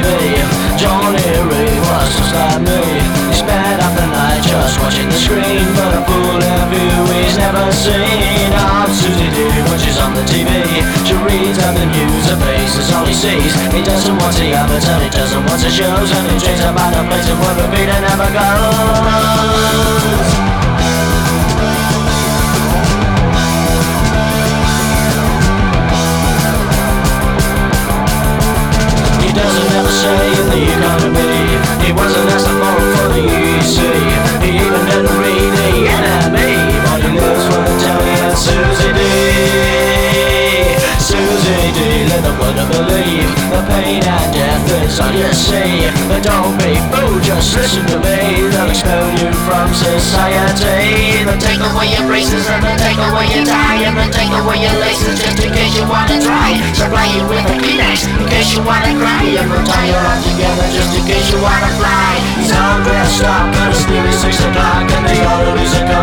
TV. Johnny Ray was just like me. He spent half the night just watching the screen, but a fool of he's never seen. I'm Suzy D when she's on the TV. She reads out the news, her faces all he sees. He doesn't want the others, and he doesn't want the shows, and he dreams about a place of where the beat never goes. Pain and death is all you see But don't be fooled, just listen to me. They'll expel you from society. They'll take away your braces and they'll take away your tie And they'll take away your laces just in case you wanna try. Supply you with a Kleenex in case you wanna cry. And they'll tie you all together just in case you wanna fly. He's all dressed up and it's nearly six o'clock And the orderlies are coming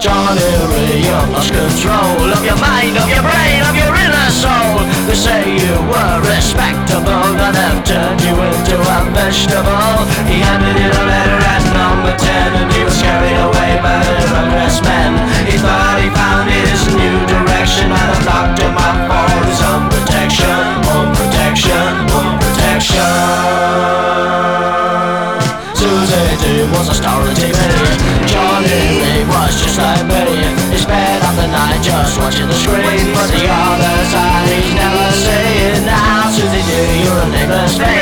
Johnny you lost control of your mind, of your brain, of your inner soul. They say you were respectable, but have turned you into a vegetable. He handed you a letter at number ten, and he was carried away by the undressed men. He thought he found his new direction, and have locked him up for his own protection, own protection, own protection. Suzy D was a star on TV. Johnny Lee was just like me. He spent up the night just watching the screen. But the other side he's never seen. Now Suzy D, you're a face.